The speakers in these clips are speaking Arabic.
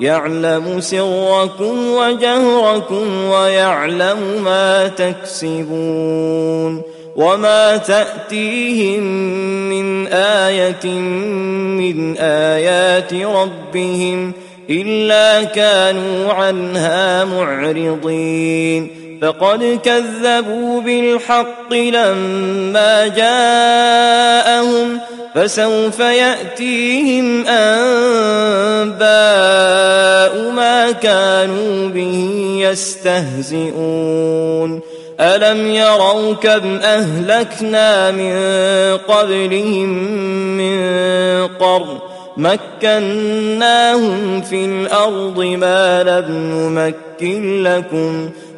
يعلم سركم وجهركم ويعلم ما تكسبون وما تأتيهم من آية من آيات ربهم إلا كانوا عنها معرضين فقد كذبوا بالحق لما جاءهم فسوف يأتيهم أنباء ما كانوا به يستهزئون. ألم يروا كم أهلكنا من قبلهم من قرن مكناهم في الأرض ما لم نمكن لكم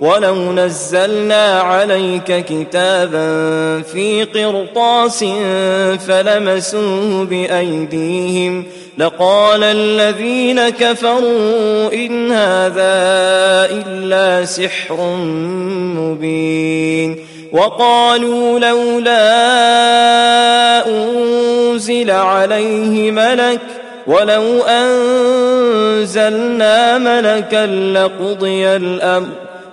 ولو نزلنا عليك كتابا في قرطاس فلمسوه بأيديهم لقال الذين كفروا إن هذا إلا سحر مبين وقالوا لولا أنزل عليه ملك ولو أنزلنا ملكا لقضي الأمر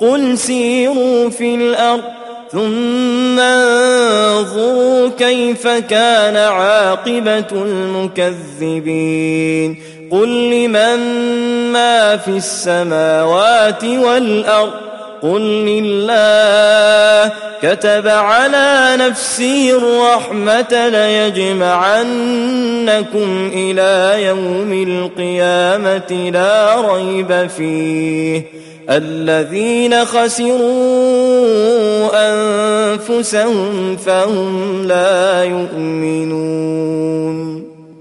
قل سيروا في الأرض ثم انظروا كيف كان عاقبة المكذبين. قل لمن ما في السماوات والأرض؟ قل لله. كتب على نفسه الرحمة ليجمعنكم إلى يوم القيامة لا ريب فيه. الذين خسروا أنفسهم فهم لا يؤمنون.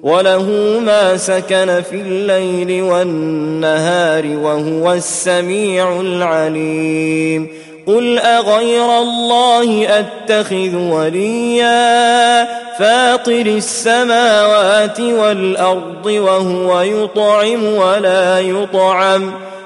وله ما سكن في الليل والنهار وهو السميع العليم. قل أغير الله أتخذ وليا فاطر السماوات والأرض وهو يطعم ولا يطعم.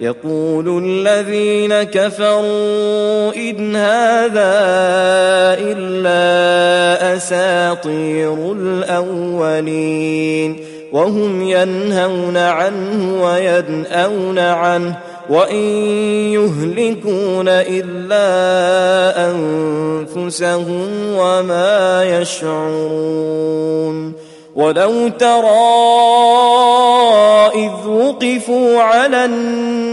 يقول الذين كفروا إن هذا إلا أساطير الأولين وهم ينهون عنه وينأون عنه وإن يهلكون إلا أنفسهم وما يشعرون ولو ترى إذ وقفوا على النار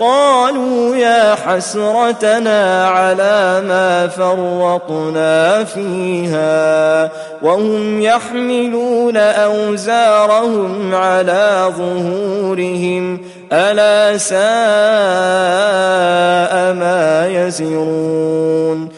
قالوا يا حسرتنا على ما فرطنا فيها وهم يحملون أوزارهم على ظهورهم ألا ساء ما يزرون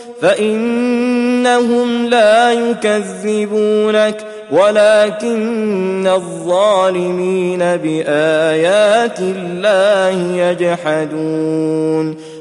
فإنهم لا يكذبونك ولكن الظالمين بآيات الله يجحدون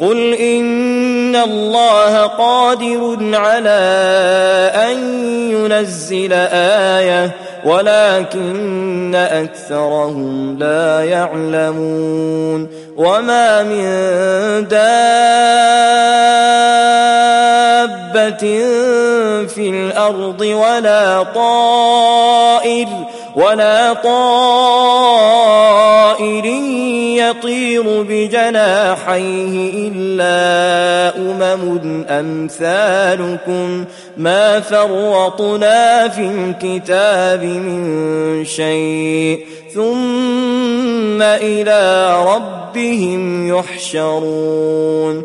قل ان الله قادر على ان ينزل إيه ولكن اكثرهم لا يعلمون. وما من دابه في الأرض ولا طائر ولا طائر يطير بجناحيه إلا أمم أمثالكم ما فرطنا في الكتاب من شيء ثم إلى ربهم يحشرون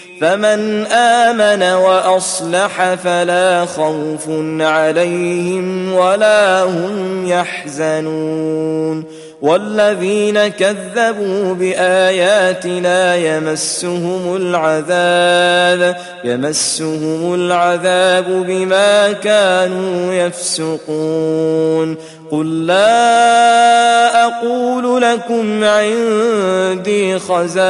فمن آمن وأصلح فلا خوف عليهم ولا هم يحزنون والذين كذبوا بآياتنا يمسهم العذاب يمسهم العذاب بما كانوا يفسقون. قل لا أقول لكم عندي خزائن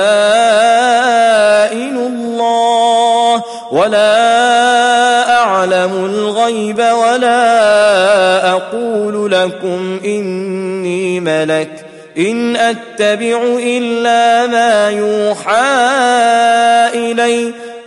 الله ولا أعلم الغيب ولا أقول لكم إني ملك إن أتبع إلا ما يوحى إلي.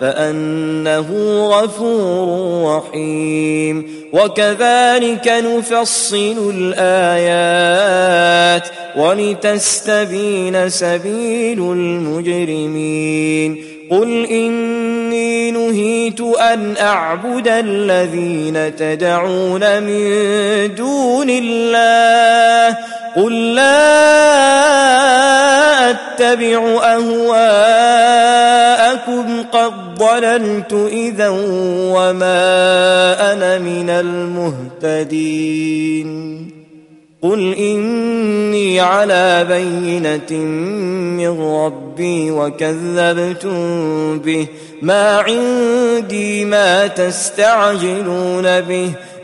فأنه غفور رحيم. وكذلك نفصل الآيات ولتستبين سبيل المجرمين. قل إني نهيت أن أعبد الذين تدعون من دون الله قل لا أتبع أهواءكم قد ضللت إذا وما أنا من المهتدين قل إني على بينة من ربي وكذبتم به ما عندي ما تستعجلون به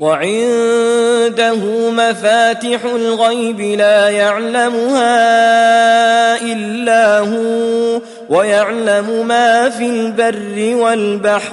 وعنده مفاتح الغيب لا يعلمها إلا هو ويعلم ما في البر والبحر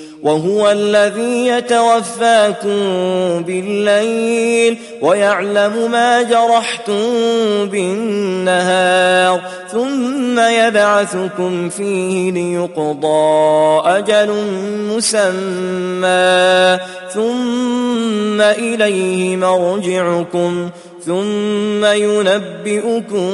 وهو الذي يتوفاكم بالليل ويعلم ما جرحتم بالنهار ثم يبعثكم فيه ليقضى أجل مسمى ثم إليه مرجعكم ثم ينبئكم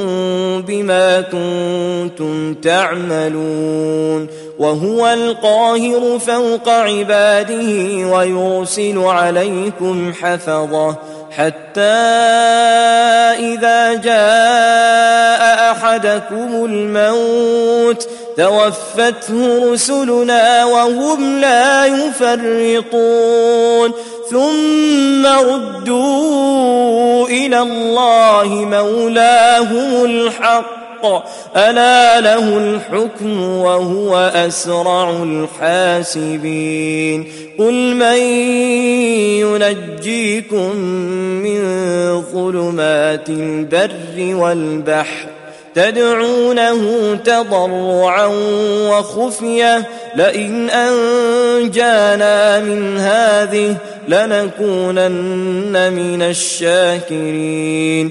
بما كنتم تعملون وهو القاهر فوق عباده ويرسل عليكم حفظه حتى إذا جاء أحدكم الموت توفته رسلنا وهم لا يفرطون ثم ردوا إلى الله مولاهم الحق ألا له الحكم وهو أسرع الحاسبين. قل من ينجيكم من ظلمات البر والبحر تدعونه تضرعا وخفية. لئن أنجانا من هذه لنكونن من الشاكرين.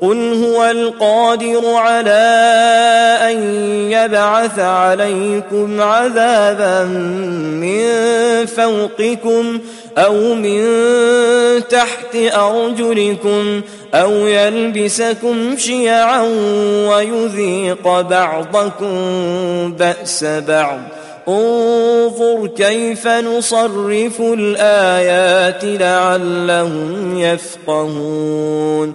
قل هو القادر على ان يبعث عليكم عذابا من فوقكم أو من تحت ارجلكم أو يلبسكم شيعا ويذيق بعضكم باس بعض انظر كيف نصرف الايات لعلهم يفقهون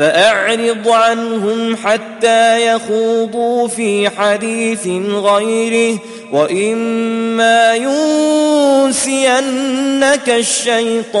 فأعرض عنهم حتى يخوضوا في حديث غيره وإما ينسينك الشيطان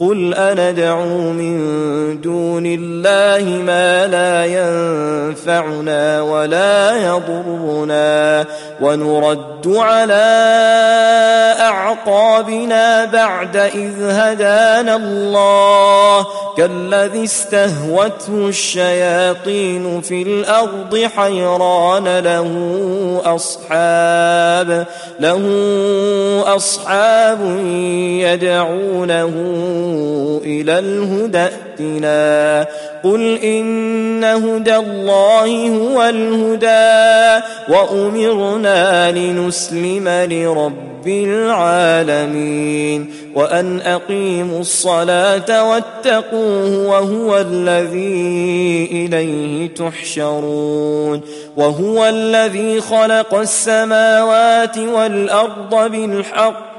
قل أندعو من دون الله ما لا ينفعنا ولا يضرنا ونرد على أعقابنا بعد إذ هدانا الله كالذي استهوته الشياطين في الأرض حيران له أصحاب له أصحاب يدعونه إلى الهدى قل إن هدى الله هو الهدى وأمرنا لنسلم لرب العالمين وأن أقيموا الصلاة واتقوه وهو الذي إليه تحشرون وهو الذي خلق السماوات والأرض بالحق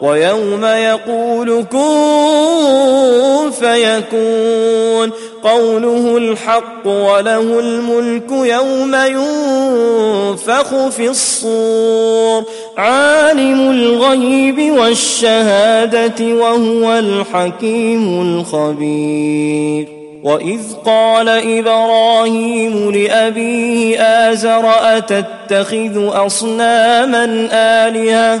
ويوم يقول كن فيكون. قوله الحق وله الملك يوم ينفخ في الصور. عالم الغيب والشهادة وهو الحكيم الخبير. وإذ قال إبراهيم لأبيه آزر أتتخذ أصناما آلهة؟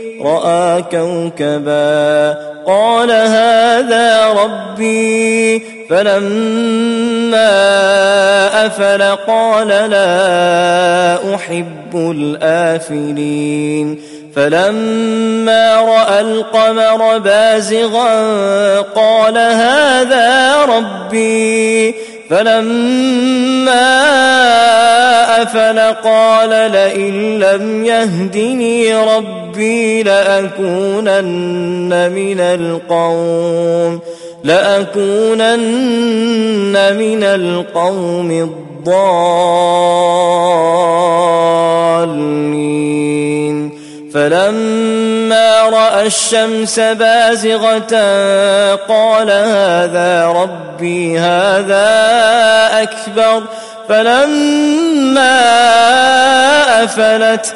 رأى كوكباً قال هذا ربي فلما أفل قال لا أحب الآفلين فلما رأى القمر بازغا قال هذا ربي فلما أفل قال لئن لم يهدني ربي لأكونن من القوم لأكونن من القوم الضالين. فلما رأى الشمس بازغة قال هذا ربي هذا أكبر. فلما أفلت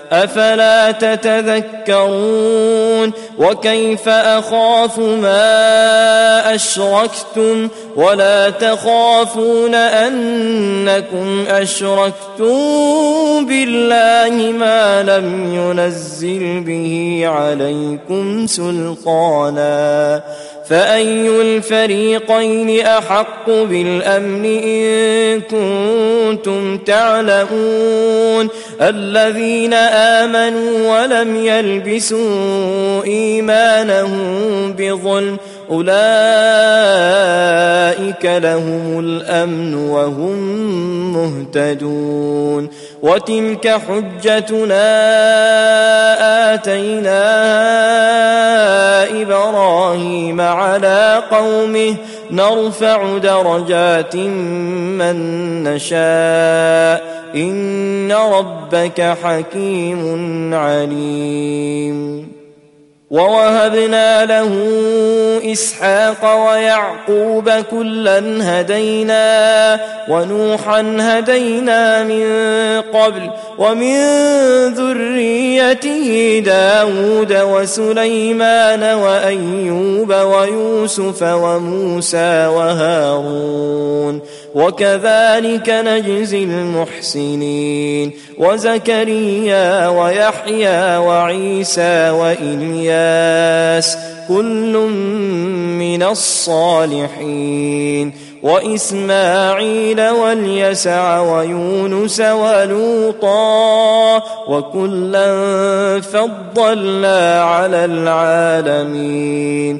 أفلا تتذكرون وكيف أخاف ما أشركتم ولا تخافون أنكم أشركتم بالله ما لم ينزل به عليكم سلطانا فأي الفريقين أحق بالأمن إن كنتم تعلمون الذين آمنوا ولم يلبسوا إيمانهم بظلم أولئك لهم الأمن وهم مهتدون. وتلك حجتنا آتيناها إبراهيم على قومه. نرفع درجات من نشاء. إن ربك حكيم عليم. ووهبنا له إسحاق ويعقوب كلا هدينا ونوحا هدينا من قبل ومن ذريته داود وسليمان وأيوب ويوسف وموسى وهارون وكذلك نجزي المحسنين. وزكريا ويحيى وعيسى وإلياس كل من الصالحين. وإسماعيل واليسع ويونس ولوطا وكلا فضلنا على العالمين.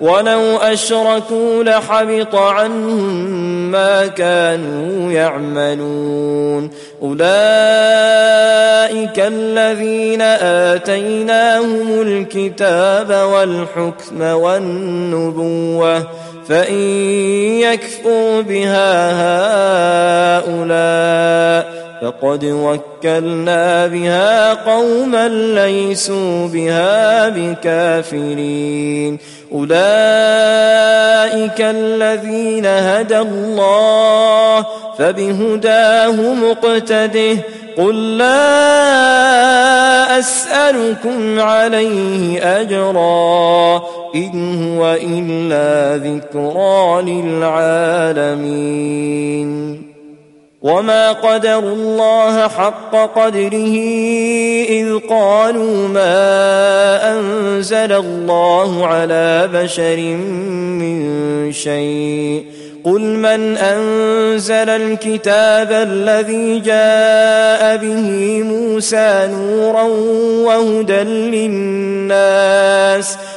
ولو اشركوا لحبط عنهم ما كانوا يعملون اولئك الذين اتيناهم الكتاب والحكم والنبوه فان يكفر بها هؤلاء فقد وكلنا بها قوما ليسوا بها بكافرين اولئك الذين هدى الله فبهداه مقتده قل لا اسالكم عليه اجرا ان هو الا ذكرى للعالمين وما قدروا الله حق قدره اذ قالوا ما انزل الله على بشر من شيء قل من انزل الكتاب الذي جاء به موسى نورا وهدى للناس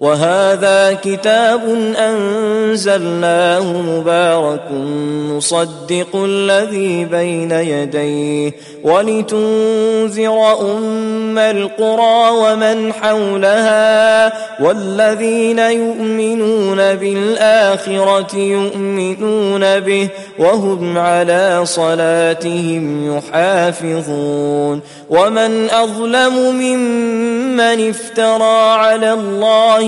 وهذا كتاب أنزلناه مبارك مصدق الذي بين يديه ولتنذر أم القرى ومن حولها والذين يؤمنون بالآخرة يؤمنون به وهم على صلاتهم يحافظون ومن أظلم ممن افترى على الله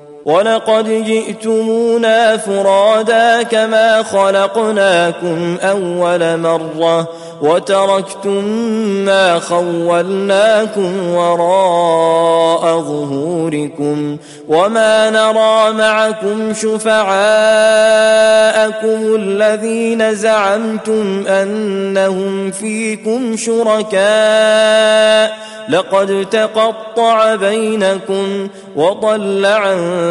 ولقد جئتمونا فرادا كما خلقناكم اول مره وتركتم ما خولناكم وراء ظهوركم وما نرى معكم شفعاءكم الذين زعمتم انهم فيكم شركاء لقد تقطع بينكم وضل عنكم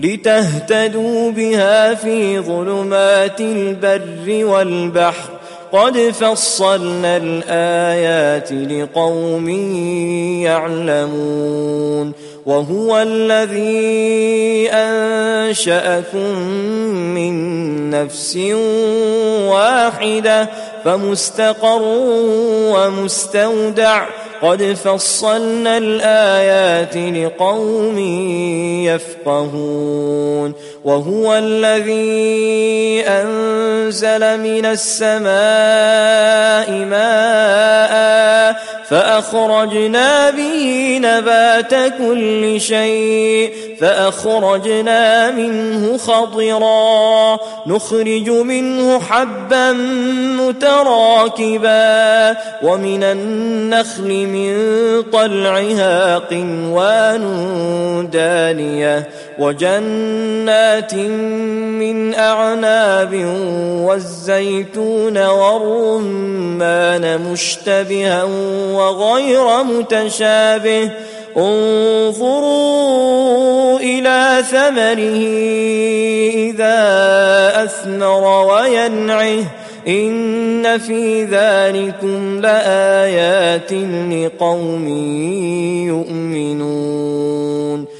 لتهتدوا بها في ظلمات البر والبحر. قد فصلنا الآيات لقوم يعلمون. وهو الذي أنشأكم من نفس واحدة فمستقر ومستودع قد فصلنا الآيات لقوم يفقهون وهو الذي أنزل من السماء ماء فأخرجنا به نبات كل شيء فأخرجنا منه خضرا نخرج منه حبا متراكبا ومن النخل من طلعها قنوان دانية وجنات من أعناب والزيتون والرمان مشتبها وغير متشابه انظروا إلى ثمره إذا أثمر وينعه إن في ذلكم لآيات لقوم يؤمنون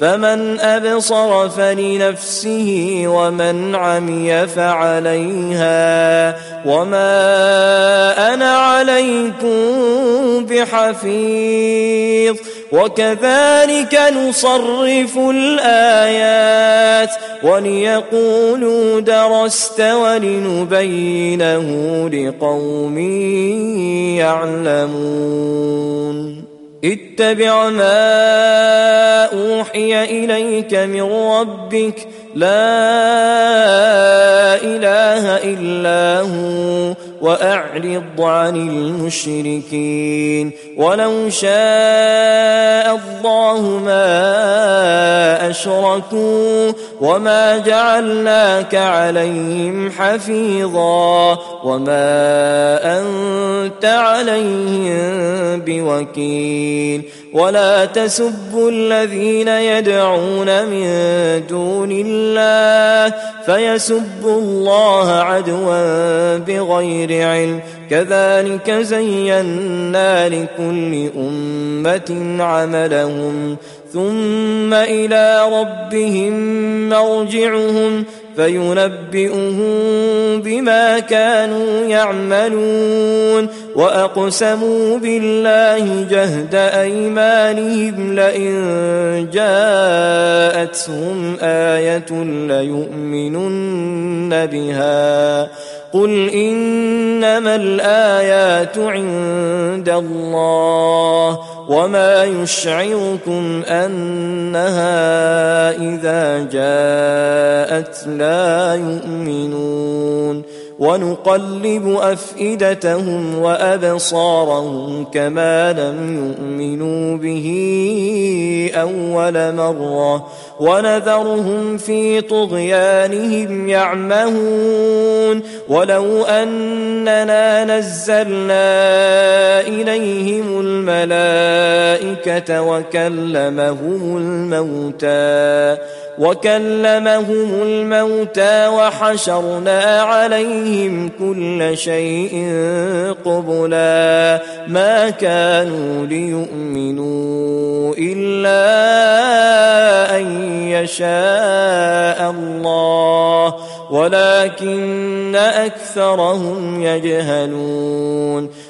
فمن أبصر فلنفسه ومن عمي فعليها وما أنا عليكم بحفيظ وكذلك نصرف الآيات وليقولوا درست ولنبينه لقوم يعلمون اتبع ما أوحي إليك من ربك. لا إله إلا هو وأعرض عن المشركين. ولو شاء الله ما أشركوا وما جعلناك عليهم حفيظا وما أنت عليهم بوكيل ولا تسبوا الذين يدعون من دون الله فيسبوا الله عدوا بغير علم كذلك زينا لكل أمة عملهم ثم إلى ربهم مرجعهم فينبئهم بما كانوا يعملون وأقسموا بالله جهد أيمانهم لئن جاءتهم آية ليؤمنن بها قل انما الايات عند الله وما يشعركم انها اذا جاءت لا يؤمنون ونقلب أفئدتهم وأبصارهم كما لم يؤمنوا به أول مرة ونذرهم في طغيانهم يعمهون ولو أننا نزلنا إليهم الملائكة وكلمهم الموتى وكلمهم الموتى وحشرنا عليهم كل شيء قبلا ما كانوا ليؤمنوا إلا أن يشاء الله ولكن أكثرهم يجهلون.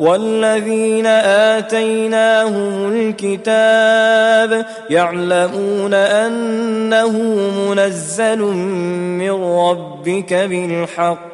والذين آتيناهم الكتاب يعلمون أنه منزل من ربك بالحق.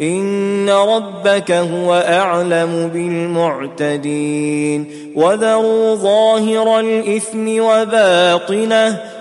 إن ربك هو أعلم بالمعتدين وذروا ظاهر الإثم وباطنه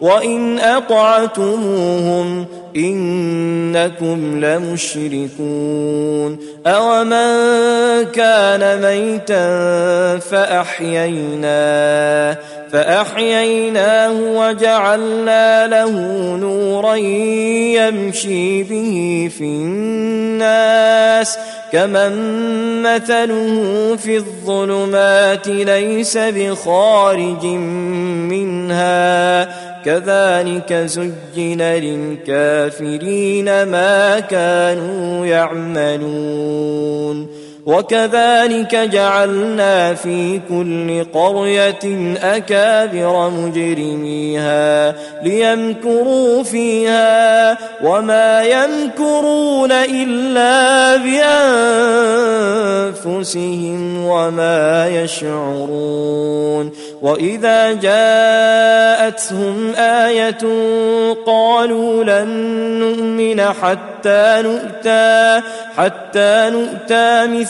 وإن أطعتموهم إنكم لمشركون أومن كان ميتا فأحييناه فأحييناه وجعلنا له نورا يمشي به في الناس كمن مثله في الظلمات ليس بخارج منها كذلك زين للكافرين ما كانوا يعملون. وكذلك جعلنا في كل قرية أكابر مجرميها ليمكروا فيها وما يمكرون إلا بأنفسهم وما يشعرون وإذا جاءتهم آية قالوا لن نؤمن حتى نؤتى حتى نؤتى مثل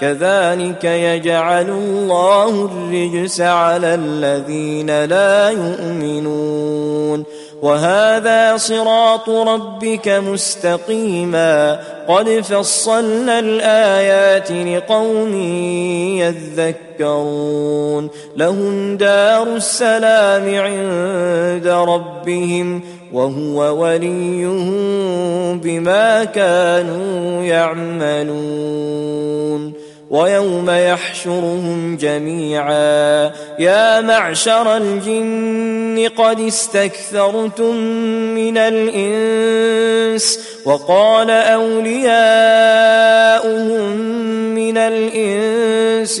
كذلك يجعل الله الرجس على الذين لا يؤمنون. وهذا صراط ربك مستقيما. قد فصلنا الآيات لقوم يذكرون. لهم دار السلام عند ربهم وهو وليهم بما كانوا يعملون. ويوم يحشرهم جميعا. يا معشر الجن قد استكثرتم من الإنس وقال أولياؤهم من الإنس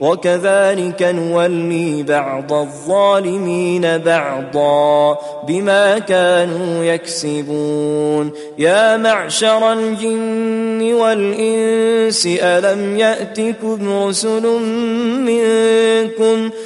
وكذلك نولي بعض الظالمين بعضا بما كانوا يكسبون يا معشر الجن والإنس ألم يأتكم رسل منكم ؟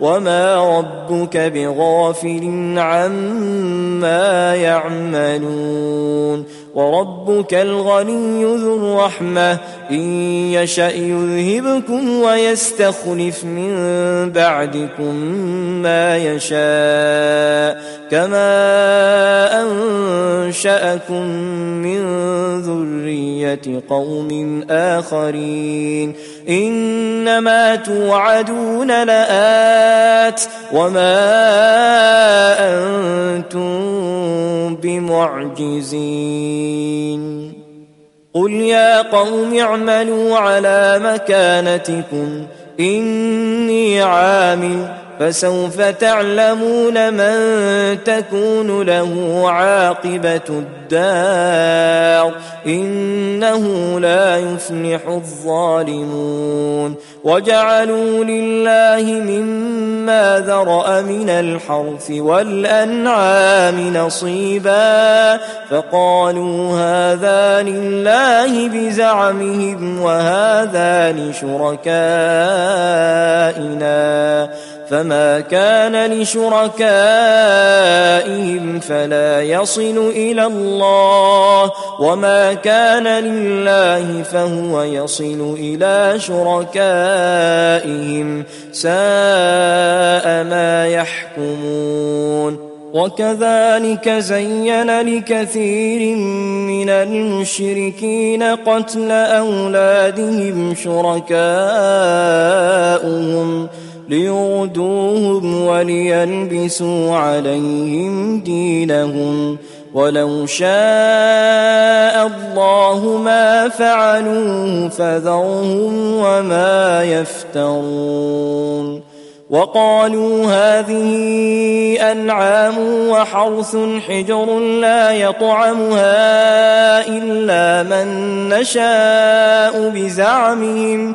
وما ربك بغافل عما يعملون وربك الغني ذو الرحمة إن يشأ يذهبكم ويستخلف من بعدكم ما يشاء كما أنشأكم من ذرية قوم آخرين إنما توعدون لآت وما أنتم بمعجزين. قل يا قوم اعملوا على مكانتكم إني عامل فسوف تعلمون من تكون له عاقبة الدار إنه لا يفلح الظالمون وجعلوا لله مما ذرأ من الحرث والأنعام نصيبا فقالوا هذا لله بزعمهم وهذا لشركائنا فما كان لشركائهم فلا يصل إلى الله وما كان لله فهو يصل إلى شركائهم ساء ما يحكمون وكذلك زين لكثير من المشركين قتل أولادهم شركاؤهم ليردوهم وليلبسوا عليهم دينهم ولو شاء الله ما فعلوه فذرهم وما يفترون. وقالوا هذه أنعام وحرث حجر لا يطعمها إلا من نشاء بزعمهم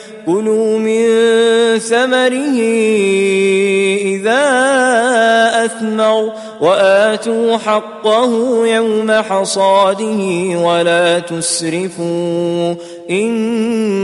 كلوا من ثمره إذا أثمر وآتوا حقه يوم حصاده ولا تسرفوا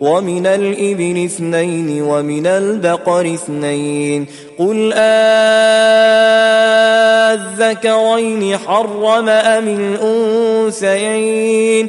ومن الإبل اثنين ومن البقر اثنين قل آذكرين حرم أم الأنثيين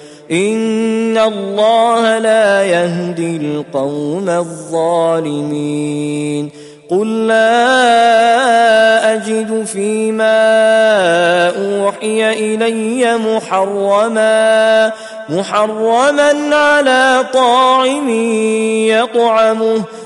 إن الله لا يهدي القوم الظالمين قل لا أجد فيما أوحي إلي محرما محرما على طاعم يطعمه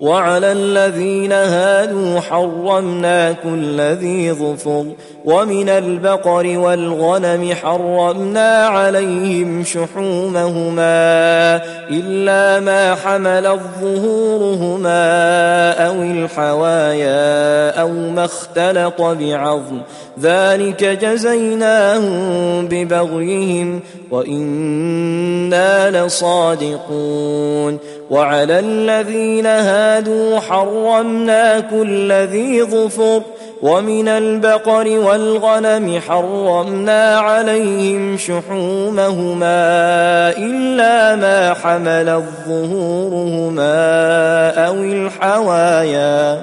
وعلى الذين هادوا حرمنا كل ذي ظفر ومن البقر والغنم حرمنا عليهم شحومهما إلا ما حملت ظهورهما أو الحوايا أو ما اختلط بعظم ذلك جزيناهم ببغيهم وإنا لصادقون وعلى الذين هادوا حرمنا كل ذي ظفر ومن البقر والغنم حرمنا عليهم شحومهما إلا ما حملت ظهورهما أو الحوايا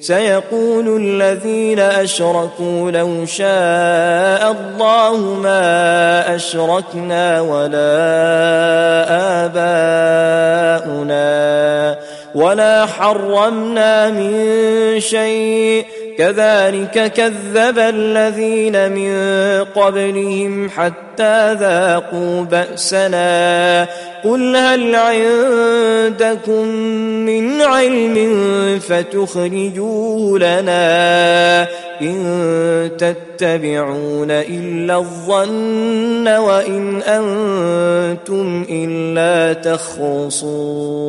سيقول الذين أشركوا لو شاء الله ما أشركنا ولا آباؤنا ولا حرمنا من شيء كذلك كذب الذين من قبلهم حتى ذاقوا بأسنا. قل هل عندكم من علم فتخرجوه لنا إن تتبعون إلا الظن وإن أنتم إلا تخرصون.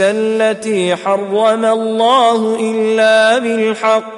التي حرم الله إلا بالحق.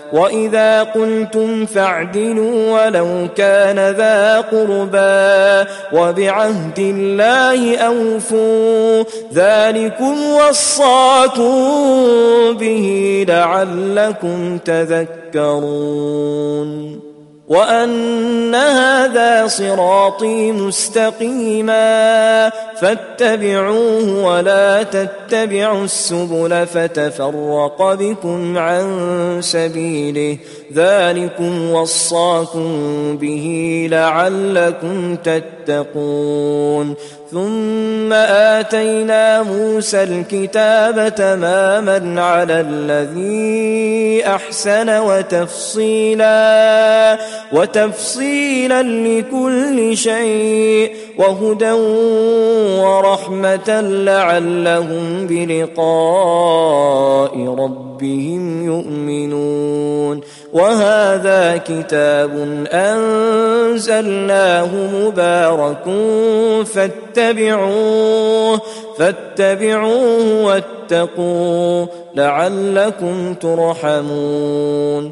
وإذا قلتم فاعدلوا ولو كان ذا قربى وبعهد الله أوفوا ذلكم وصاكم به لعلكم تذكرون وأن هذا صراطي مستقيما فاتبعوه ولا تتبعوا السبل فتفرق بكم عن سبيله. ذلكم وصاكم به لعلكم تتقون. ثم آتينا موسى الكتاب تماما على الذي أحسن وتفصيلا وتفصيلا لكل شيء وهدى ورحمة لعلهم بلقاء ربهم يؤمنون وهذا كتاب أنزلناه مبارك فاتبعوه فاتبعوه واتقوا لعلكم ترحمون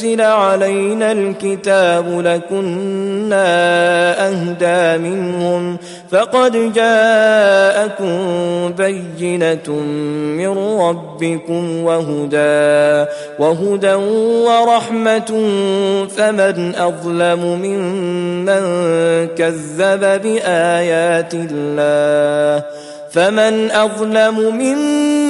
نزل علينا الكتاب لكنا أهدى منهم فقد جاءكم بينة من ربكم وهدى وهدى ورحمة فمن أظلم ممن كذب بآيات الله فمن أظلم ممن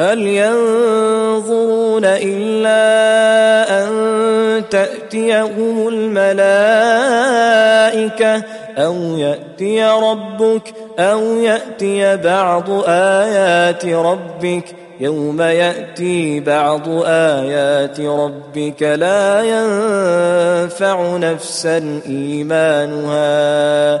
هل ينظرون إلا أن تأتيهم الملائكة أو يأتي ربك أو يأتي بعض آيات ربك يوم يأتي بعض آيات ربك لا ينفع نفسا إيمانها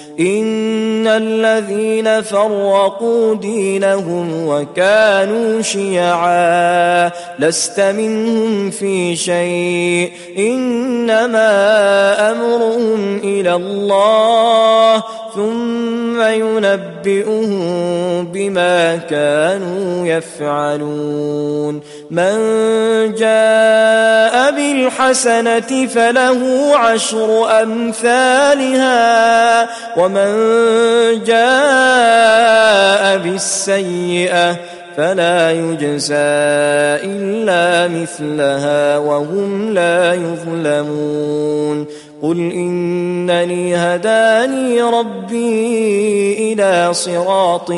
إن الذين فرقوا دينهم وكانوا شيعا لست منهم في شيء. إنما أمرهم إلى الله ثم ينبئهم بما كانوا يفعلون. من جاء بالحسنة فله عشر أمثالها ومن جاء بالسيئة فلا يجزى إلا مثلها وهم لا يظلمون. قل إنني هداني ربي إلى صراط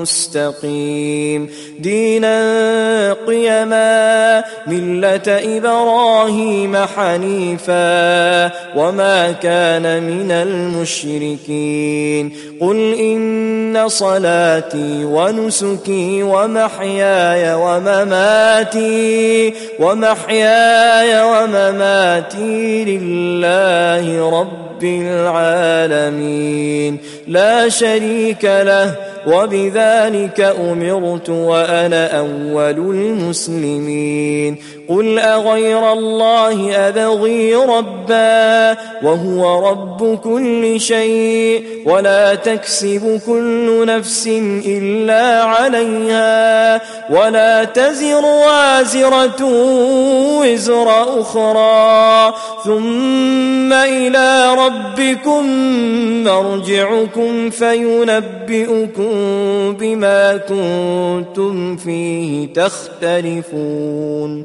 مستقيم. دينا قيما ملة إبراهيم حنيفا وما كان من المشركين. قل إن صلاتي ونسكي ومحياي ومماتي ومحياي ومماتي لله رب العالمين. لا شريك له وبذلك أمرت وأنا أول المسلمين. قل أغير الله أبغي ربا وهو رب كل شيء ولا تكسب كل نفس إلا عليها ولا تزر وازرة وزر أخرى ثم إلى ربكم مرجعكم فينبئكم بما كنتم فيه تختلفون